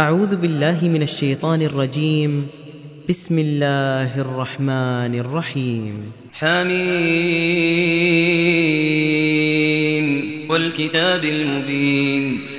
أعوذ بالله من الشيطان الرجيم. بسم الله الرحمن الرحيم. حميم. والكتاب المبين.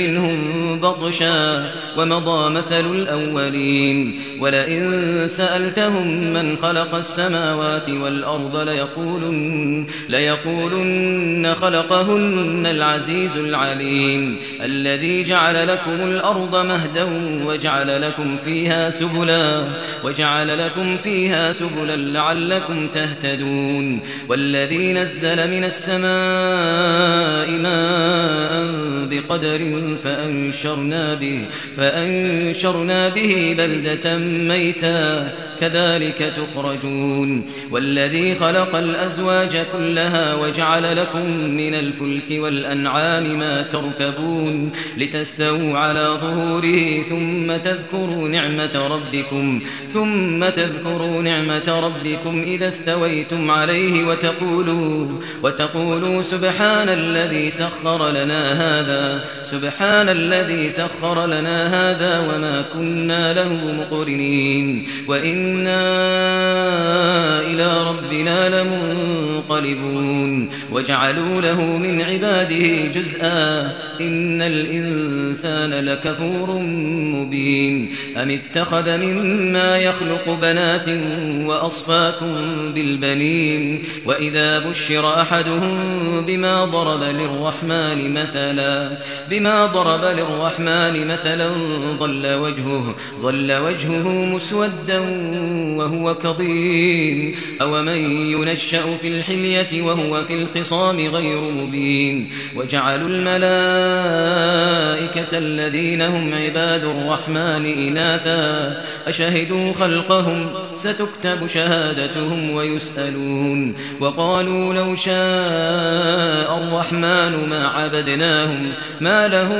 منهم بطشا ومضى مثل الأولين. ولئن سألتهم من خلق السماوات والأرض ليقولن, ليقولن خلقهن العزيز العليم. الذي جعل لكم الأرض مهدا وجعل لكم فيها سبلا وجعل لكم فيها سبلا لعلكم تهتدون. والذي نزل من السماء ماء بقدر فأنشرنا به, فأنشرنا به بلدة ميتا. كذلك تخرجون. والذي خلق الأزواج كلها وجعل لكم من الفلك والأنعام ما تركبون. لتستووا على ظهوره ثم تذكروا نعمة ربكم. ثم تذكروا نعمة ربكم إذا استويتم عليه وتقولوا وتقولوا سبحان الذي سخر لنا هذا سبحان الذي سخر لنا هذا وما كنا له مقرنين وإنا إلى ربنا لمنقلبون وجعلوا له من عباده جزءا إن الإنسان لكفور مبين أم اتخذ مما يخلق بنات وأصفاكم بالبنين وإذا بشر أحدهم بما ضرب للرحمن مثلا بما ضرب للرحمن مثلا ضل وجهه ضل وجهه مسودا وهو كظيم. أو من ينشأ في الحلية وهو في الخصام غير مبين. وجعلوا الملائكة الذين هم عباد الرحمن إناثا. أشهدوا خلقهم ستكتب شهادتهم ويسألون. وقالوا لو شاء الرحمن ما عبدناهم ما لهم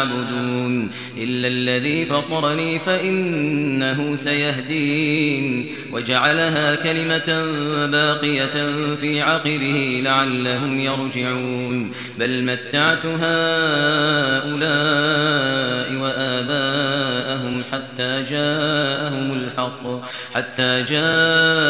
تعبدون إلا الذي فطرني فإنه سيهدين. وجعلها كلمة باقية في عقبه لعلهم يرجعون. بل متعت هؤلاء وآباءهم حتى جاءهم الحق. حتى جاءهم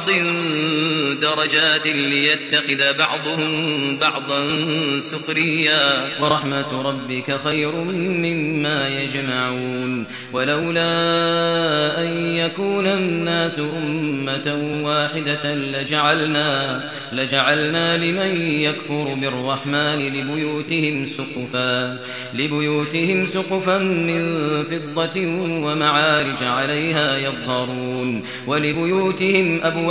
درجات ليتخذ بعضهم بعضا سخريا. ورحمة ربك خير مما يجمعون. ولولا أن يكون الناس أمة واحدة لجعلنا, لجعلنا لمن يكفر بالرحمن لبيوتهم سقفا لبيوتهم سقفا من فضة ومعارج عليها يظهرون ولبيوتهم أبوابا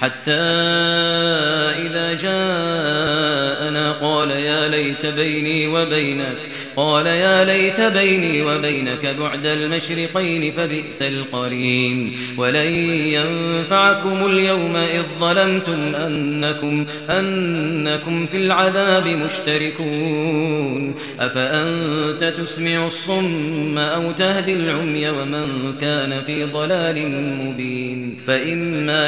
حتى إذا جاءنا قال يا ليت بيني وبينك قال يا ليت بيني وبينك بعد المشرقين فبئس القرين. ولن ينفعكم اليوم إذ ظلمتم أنكم, أنكم في العذاب مشتركون. أفأنت تسمع الصم أو تهدي العمي ومن كان في ضلال مبين؟ فإما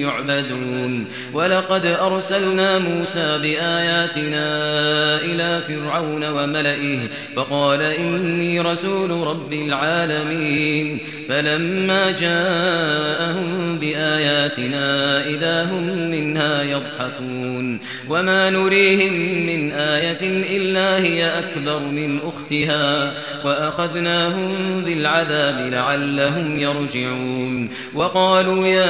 يعبدون. ولقد أرسلنا موسى بآياتنا إلى فرعون وملئه فقال إني رسول رب العالمين. فلما جاءهم بآياتنا إذا هم منها يضحكون. وما نريهم من آية إلا هي أكبر من أختها. وأخذناهم بالعذاب لعلهم يرجعون. وقالوا يا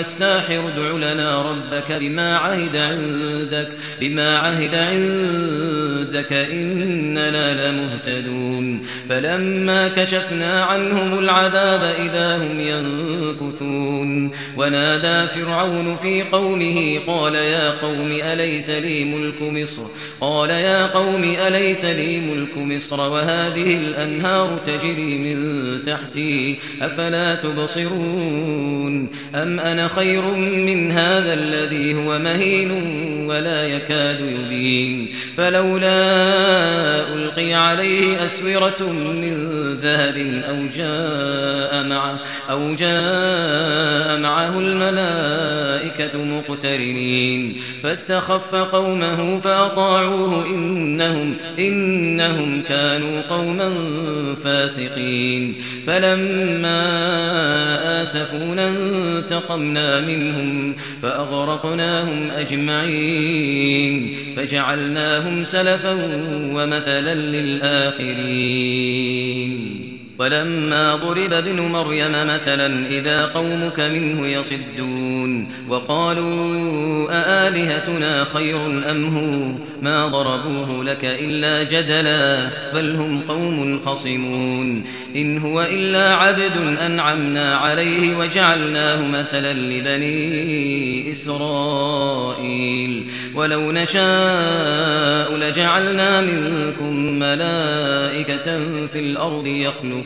الساحر ادع لنا ربك بما عهد عندك بما عهد عندك إننا لمهتدون. فلما كشفنا عنهم العذاب إذا هم ينكثون. ونادى فرعون في قومه قال يا قوم أليس لي ملك مصر؟ قال يا قوم أليس لي ملك مصر؟ وهذه الأنهار تجري من تحتي أفلا تبصرون؟ أم أنا خير من هذا الذي هو مهين ولا يكاد يبين. فلولا ألقي عليه أسورة من ذهب أو جاء معه, أو جاء معه الملائكة مقترنين. فاستخف قومه فأطاعوه إنهم, إنهم كانوا قوما فاسقين. فلما آسفونا انتقمنا منهم فأغرقناهم أجمعين فجعلناهم سلفا ومثلا للآخرين. ولما ضرب ابن مريم مثلا إذا قومك منه يصدون وقالوا أآلهتنا خير أم هو؟ ما ضربوه لك إلا جدلا بل هم قوم خصمون إن هو إلا عبد أنعمنا عليه وجعلناه مثلا لبني إسرائيل ولو نشاء لجعلنا منكم ملائكة في الأرض يخلفون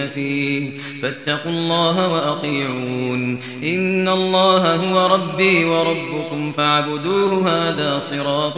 فيه. فاتقوا الله وأطيعون. إن الله هو ربي وربكم فاعبدوه هذا صراط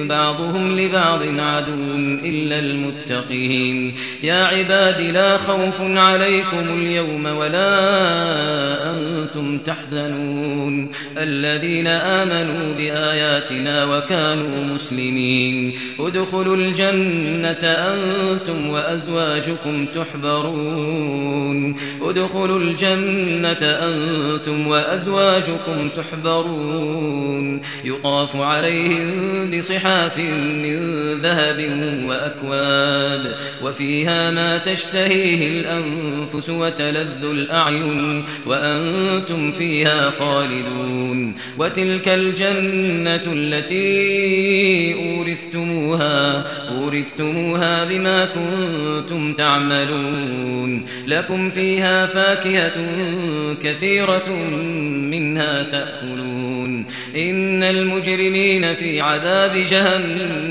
بعضهم لبعض عدو إلا المتقين. يا عباد لا خوف عليكم اليوم ولا أنتم تحزنون. الذين آمنوا بآياتنا وكانوا مسلمين. ادخلوا الجنة أنتم وأزواجكم تحبرون. ادخلوا الجنة أنتم وأزواجكم تحبرون. يطاف عليهم بصحاف من ذهب وأكواب وفيها ما تشتهيه الأنفس وتلذ الأعين وأنتم فيها خالدون. وتلك الجنة التي أورثتموها أورثتموها بما كنتم تعملون. لكم فيها فاكهة كثيرة منها تأكلون. إن المجرمين في عذاب جهنم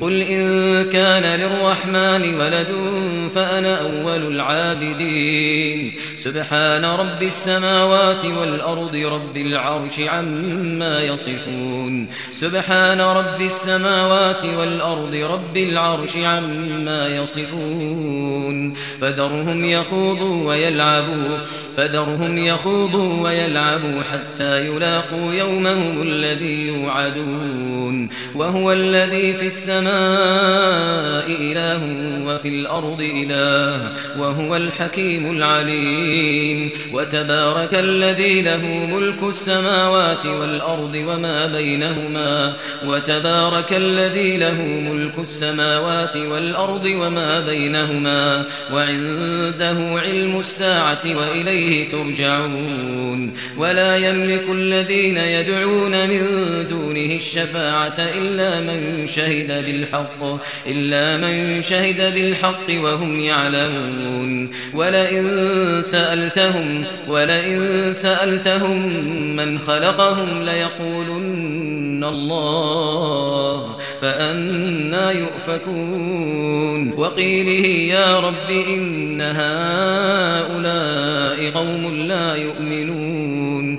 قل إن كان للرحمن ولد فأنا أول العابدين. سبحان رب السماوات والأرض رب العرش عما يصفون. سبحان رب السماوات والأرض رب العرش عما يصفون. فذرهم يخوضوا ويلعبوا. فذرهم يخوضوا ويلعبوا حتى يلاقوا يومهم الذي يوعدون. وهو الذي في السماء إله وفي الأرض إله وهو الحكيم العليم وتبارك الذي له ملك السماوات والأرض وما بينهما وتبارك الذي له ملك السماوات والأرض وما بينهما وعنده علم الساعة وإليه ترجعون ولا يملك الذين يدعون من دونه الشفاعة إلا من شهد بالحق إلا من شهد بالحق وهم يعلمون. ولئن سألتهم ولئن سألتهم من خلقهم ليقولن الله فأنا يؤفكون. وقيله يا رب إن هؤلاء قوم لا يؤمنون.